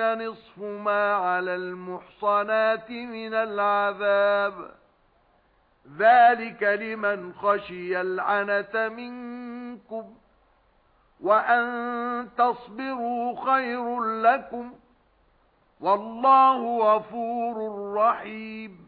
نِصْفُ مَا عَلَى الْمُحْصَنَاتِ مِنَ الْعَذَابِ. ذَلِكَ لِمَنْ خَشِيَ الْعَنَتَ مِنكُمْ وَأَن تَصْبِرُوا خَيْرٌ لَكُمْ. وَاللَّهُ غَفُورٌ رَحِيمٌ.